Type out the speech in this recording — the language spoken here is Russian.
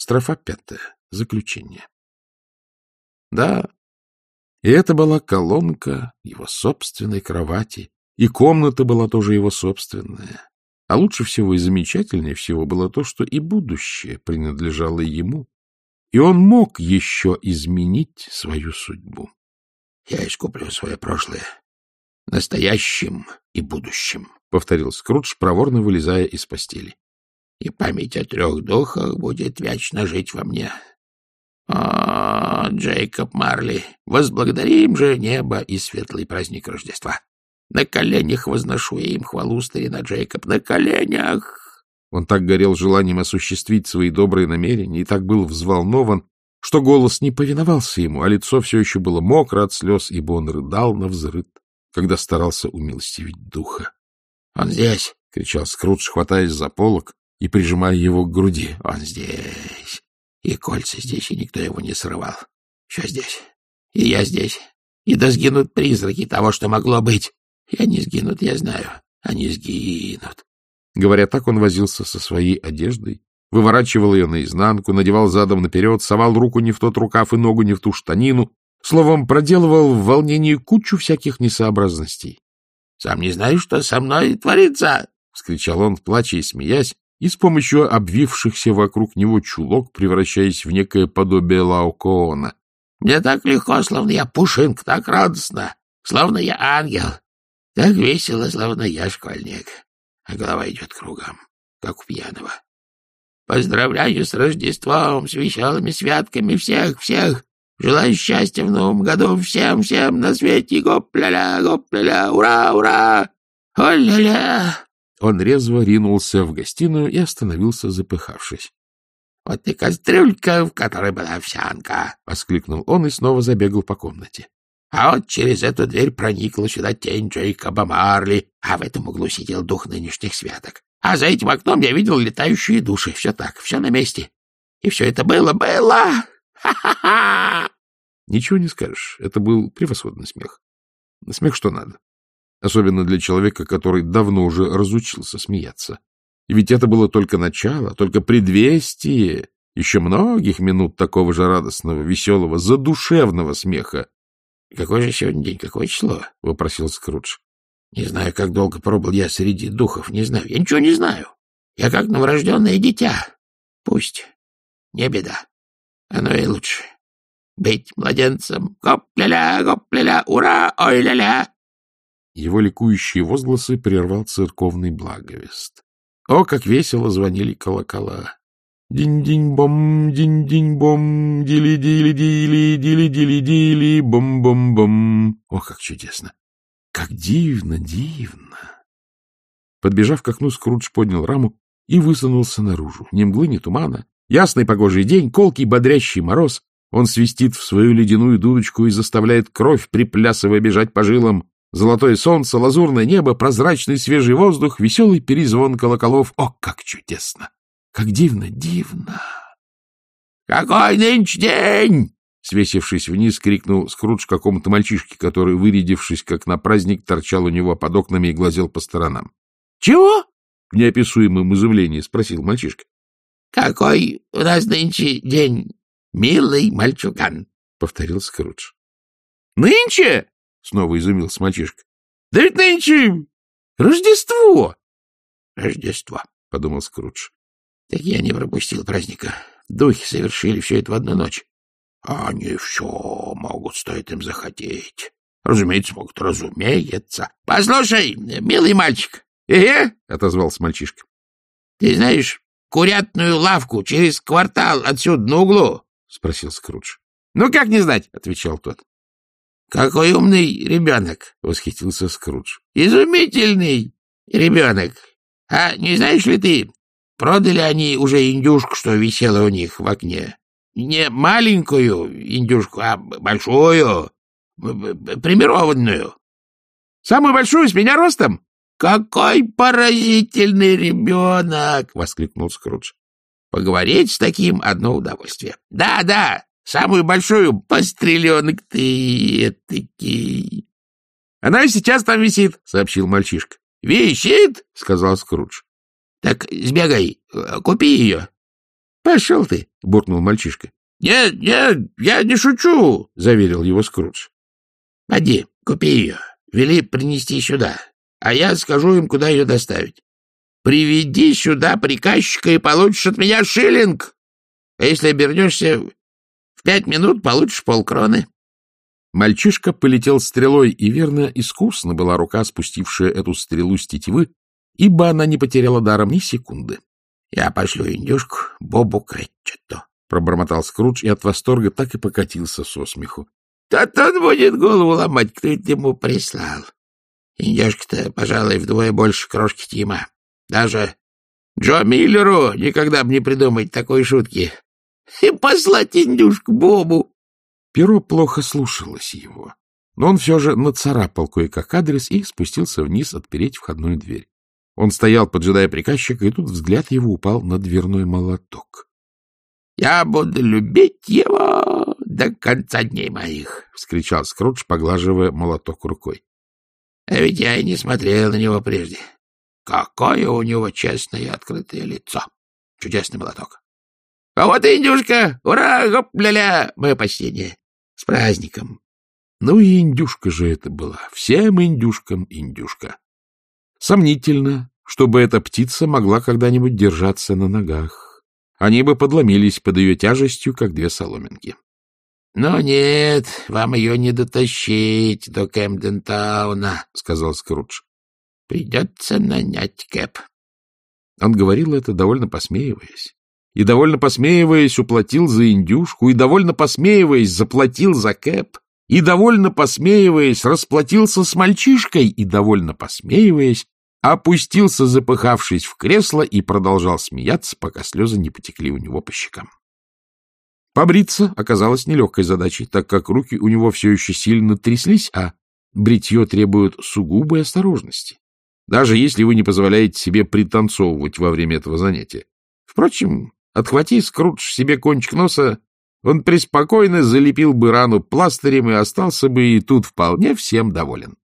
Строфа пятая. Заключение. Да, и это была колонка его собственной кровати, и комната была тоже его собственная. А лучше всего и замечательнее всего было то, что и будущее принадлежало ему, и он мог еще изменить свою судьбу. — Я искуплю свое прошлое настоящим и будущим, — повторил Скрудж, проворно вылезая из постели. — И память о трех духах будет вечно жить во мне. О, Джейкоб Марли, возблагодарим же небо и светлый праздник Рождества. На коленях возношу я им хвалу, старина Джейкоб, на коленях. Он так горел желанием осуществить свои добрые намерения и так был взволнован, что голос не повиновался ему, а лицо все еще было мокро от слез, ибо он рыдал на взрыд, когда старался умилостивить духа. — Он здесь! — кричал Скрудж, хватаясь за полок и прижимая его к груди. — Он здесь! И кольца здесь, и никто его не срывал. Все здесь. И я здесь. И да сгинут призраки того, что могло быть. И они сгинут, я знаю. Они сгинут. Говоря так, он возился со своей одеждой, выворачивал ее наизнанку, надевал задом наперед, совал руку не в тот рукав и ногу не в ту штанину, словом, проделывал в волнении кучу всяких несообразностей. — Сам не знаю, что со мной творится! — вскричал он, плача и смеясь, и с помощью обвившихся вокруг него чулок, превращаясь в некое подобие Лаокоона. — Мне так легко, словно я пушинка, так радостно, словно я ангел, так весело, словно я школьник, а голова идет кругом, как у пьяного. Поздравляю с Рождеством, с веселыми святками всех-всех! Желаю счастья в новом году всем-всем на свете! Гоп-ля-ля, гоп-ля-ля, ура, ура! О-ля-ля! Он резво ринулся в гостиную и остановился, запыхавшись. — Вот и кастрюлька, в которой была овсянка! — воскликнул он и снова забегал по комнате. — А вот через эту дверь проникла сюда тень Джейкоба Марли, а в этом углу сидел дух нынешних святок. А за этим окном я видел летающие души. Все так, все на месте. И все это было, было! Ха-ха-ха! Ничего не скажешь. Это был превосходный смех. Смех что надо особенно для человека, который давно уже разучился смеяться. И ведь это было только начало, только предвестие еще многих минут такого же радостного, веселого, задушевного смеха. — Какой же сегодня день, какое число? — вопросил Скрудж. — Не знаю, как долго пробыл я среди духов, не знаю. Я ничего не знаю. Я как новорожденное дитя. Пусть. Не беда. Оно и лучше. Быть младенцем. Гоп-ля-ля, гоп-ля-ля, ура, ой-ля-ля. Его ликующие возгласы прервал церковный благовест. О, как весело звонили колокола! Динь-динь-бом, динь-динь-бом, дили-дили-дили, дили-дили-дили, бом-бом-бом. О, как чудесно! Как дивно, дивно! Подбежав к окну, Скрудж поднял раму и высунулся наружу. Ни мглы, ни тумана. Ясный погожий день, колкий бодрящий мороз. Он свистит в свою ледяную дудочку и заставляет кровь, приплясывая, бежать по жилам. Золотое солнце, лазурное небо, прозрачный свежий воздух, веселый перезвон колоколов. О, как чудесно! Как дивно, дивно! — Какой нынче день? Свесившись вниз, крикнул Скрудж какому-то мальчишке, который, вырядившись как на праздник, торчал у него под окнами и глазел по сторонам. — Чего? — в неописуемом изумлении спросил мальчишка. — Какой у нас нынче день, милый мальчуган? — повторил Скрудж. — Нынче? — снова изумился мальчишка. — Да ведь нынче Рождество! — Рождество, — подумал Скрудж. — Так я не пропустил праздника. Духи совершили все это в одну ночь. Они все могут, стоит им захотеть. Разумеется, могут, разумеется. — Послушай, милый мальчик. «Э — отозвался мальчишка. — Ты знаешь курятную лавку через квартал отсюда на углу? — спросил Скрудж. — Ну, как не знать, — отвечал тот. — Какой умный ребенок! — восхитился Скрудж. — Изумительный ребенок! А не знаешь ли ты, продали они уже индюшку, что висела у них в окне? Не маленькую индюшку, а большую, примированную. — Самую большую, с меня ростом? — Какой поразительный ребенок! — воскликнул Скрудж. — Поговорить с таким — одно удовольствие. Да, да, Самую большую постреленок ты этакий. — Она сейчас там висит, — сообщил мальчишка. — Висит? — сказал Скрудж. — Так сбегай, купи ее. — Пошел ты, — буркнул мальчишка. — Нет, нет, я не шучу, — заверил его Скрудж. — Поди, купи ее, вели принести сюда, а я скажу им, куда ее доставить. Приведи сюда приказчика и получишь от меня шиллинг. А если обернешься в пять минут, получишь полкроны. Мальчишка полетел стрелой, и верно, искусно была рука, спустившая эту стрелу с тетивы, ибо она не потеряла даром ни секунды. — Я пошлю индюшку Бобу Крэтчету, — пробормотал Скрудж и от восторга так и покатился со смеху. — Тот он будет голову ломать, кто это ему прислал. Индюшка-то, пожалуй, вдвое больше крошки Тима. Даже Джо Миллеру никогда бы не придумать такой шутки. И послать индюшку Бобу. Перо плохо слушалось его, но он все же нацарапал кое-как адрес и спустился вниз отпереть входную дверь. Он стоял, поджидая приказчика, и тут взгляд его упал на дверной молоток. — Я буду любить его до конца дней моих! — вскричал Скрудж, поглаживая молоток рукой. — А ведь я и не смотрел на него прежде. Какое у него честное и открытое лицо! Чудесный молоток! — А вот и индюшка! Ура! Гоп-ля-ля! Мое почтение! С праздником! Ну и индюшка же это была. Всем индюшкам индюшка. Сомнительно, чтобы эта птица могла когда-нибудь держаться на ногах. Они бы подломились под ее тяжестью, как две соломинки. — Ну нет, вам ее не дотащить до Кэмден-тауна, — сказал Скрудж. — Придется нанять Кэп. Он говорил это, довольно посмеиваясь. И, довольно посмеиваясь, уплатил за индюшку, и, довольно посмеиваясь, заплатил за Кэп и, довольно посмеиваясь, расплатился с мальчишкой и, довольно посмеиваясь, опустился, запыхавшись в кресло, и продолжал смеяться, пока слезы не потекли у него по щекам. Побриться оказалось нелегкой задачей, так как руки у него все еще сильно тряслись, а бритье требует сугубой осторожности, даже если вы не позволяете себе пританцовывать во время этого занятия. Впрочем, отхвати Скрудж себе кончик носа, он преспокойно залепил бы рану пластырем и остался бы и тут вполне всем доволен.